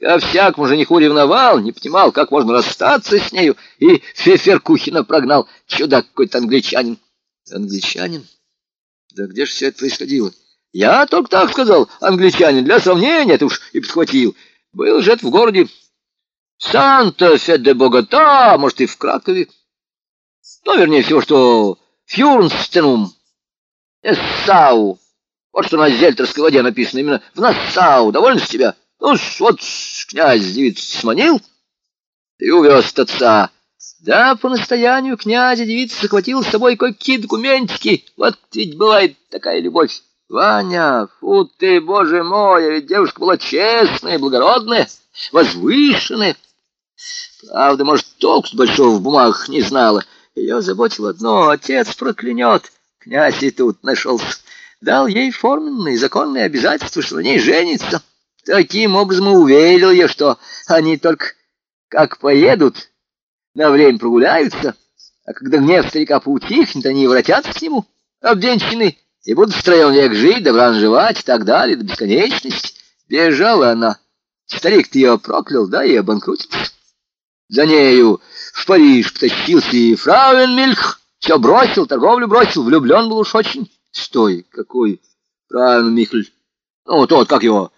Ко всякому жениху ревновал, не понимал, как можно расстаться с нею, и Феферкухина прогнал, чудак какой-то англичанин. Англичанин? Да где же все это происходило? Я только так сказал, англичанин, для сравнения, ты уж и подхватил. Был же это в городе Санта-Фе-де-Богота, может, и в Кракове. Ну, вернее всего, что Фюрнстенум, Эссау. Вот что на зельтерской воде написано именно в Нассау. Довольно с тебя? Ну, вот князь девицу сманил и увез отца. Да, по настоянию князя девица захватила с собой кое-какие документики. Вот ведь бывает такая любовь. Ваня, фу ты, боже мой, а ведь девушка была честная, благородная, возвышенная. Правда, может, толк большого в бумагах не знала. Ее заботило одно — отец проклянет. Князь и тут нашелся. Дал ей форменные законные обязательства, что на ней женится. Таким образом уверил ее, что они только как поедут, на время прогуляются, а когда гнев старика поутихнет, они воротятся к нему, обвенчаны, и будут втроем век жить, добра наживать и так далее, до бесконечности. Бежала она. Старик-то ее проклял, да, и обанкрутился. За нею в Париж потащился и Фрауенмильх, все бросил, торговлю бросил, влюблен был уж очень. Стой, какой, правильно, Михль, ну, тот, как его,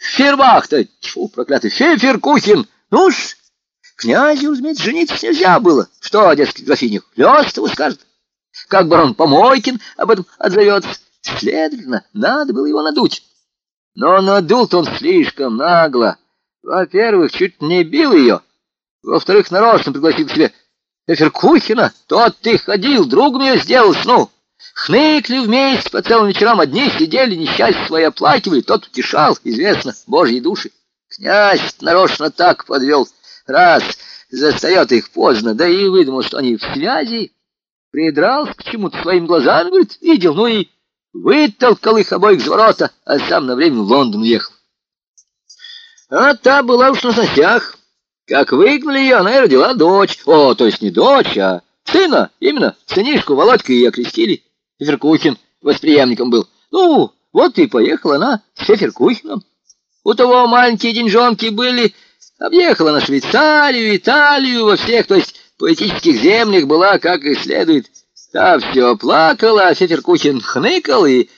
Фербах-то, тьфу, проклятый, Феферкухин, ну ж, князю, разумеется, жениться нельзя было. Что, дескать, графиня, Лёстову скажет? Как барон Помойкин об этом отзовется? Следовательно, надо было его надуть. Но надул-то он слишком нагло. Во-первых, чуть не бил ее. Во-вторых, нарочно пригласил к себе Эферкухина. Тот ты ходил, другом ее сделал, ну. Хныкли вместе по целым вечерам одни, сидели, несчастье свои оплакивали, тот утешал, известно, божьи души. Князь нарочно так подвел, раз застает их поздно, да и выдумал, что они в связи. Придрался к чему-то своим глазами, говорит, видел, ну и вытолкал их обоих с ворота, а сам на время в Лондон уехал. А та была уж на сносях. Как выгнали ее, она и родила дочь. О, то есть не дочь, а сына, именно, сынишку Володька и окрестили. Феферкухин восприемником был. Ну, вот и поехала она с Феферкухином. У того маленькие деньжонки были. Объехала на Швейцарию, Италию, во всех, то есть поэтических землях была как и следует. Та все плакала, а Феферкухин хныкал, и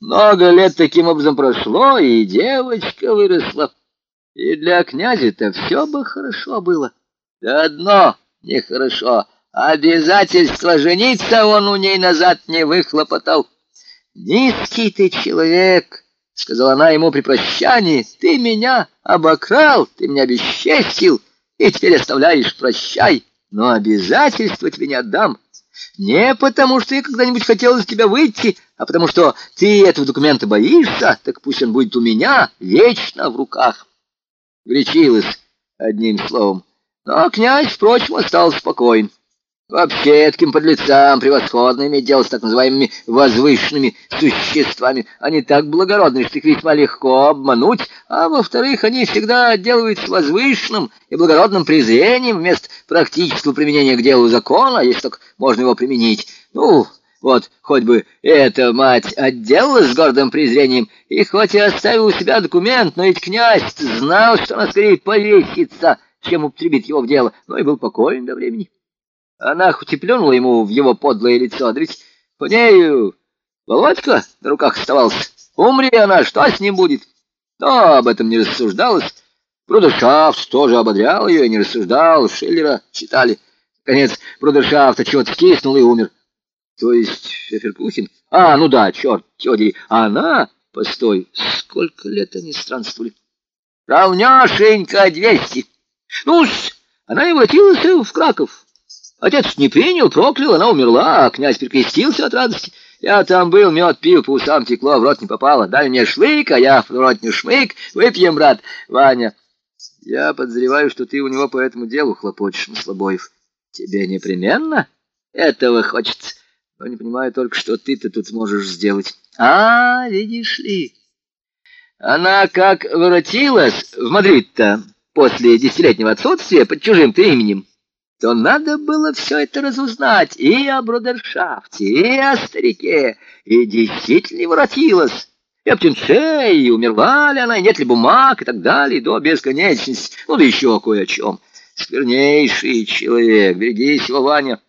много лет таким образом прошло, и девочка выросла. И для князя-то все бы хорошо было. Да одно нехорошо. Обязательство жениться он у ней назад не выхлопотал. «Низкий ты человек», — сказала она ему при прощании, — «ты меня обокрал, ты меня обесчестил, и теперь оставляешь прощай, но обязательство тебе не отдам». Не потому, что я когда-нибудь хотел из тебя выйти, а потому что ты этого документа боишься, так пусть он будет у меня вечно в руках. Гречилась одним словом. Но князь, впрочем, остался спокоен. Вообще, таким подлецам превосходно иметь дело с так называемыми возвышенными существами. Они так благородны, что их весьма легко обмануть, а во-вторых, они всегда отделываются возвышенным и благородным презрением вместо практического применения к делу закона, если только можно его применить. Ну, вот, хоть бы эта мать отделалась с гордым презрением, и хоть и оставил у себя документ, но ведь князь знал, что она скорее повесится, чем употребит его в дело, но и был покоен до времени. Она хоть и плюнула ему в его подлое лицо, да ведь по нею Володька на руках оставался. Умри она, что с ним будет? Но об этом не рассуждалось. Брудершафт тоже ободрял ее и не рассуждал. Шиллера читали. Наконец, Брудершафт чего-то скиснул и умер. То есть Феферкухин? А, ну да, черт. А она... Постой, сколько лет они странствовали? Равняшенько двести. Ну-с, она и воротилась в Краков. Отец не принял, проклял, она умерла, а князь перекрестился от радости. Я там был, мед пил, по усам текло, в рот не попало. Дай мне шлык, а я в рот не шмык. Выпьем, брат, Ваня. Я подозреваю, что ты у него по этому делу хлопочешь, Маслобоев. Тебе непременно этого хочется. Но не понимаю только, что ты-то тут можешь сделать. А, видишь ли, она как воротилась в Мадрид-то после десятилетнего отсутствия под чужим-то именем то надо было все это разузнать и о брудершафте, и о старике, и действительно воротилась. и о птенце, и умерла ли она, и нет ли бумаг, и так далее, до бесконечности, ну да еще кое о чем. Сквернейший человек, берегись его, Ваня.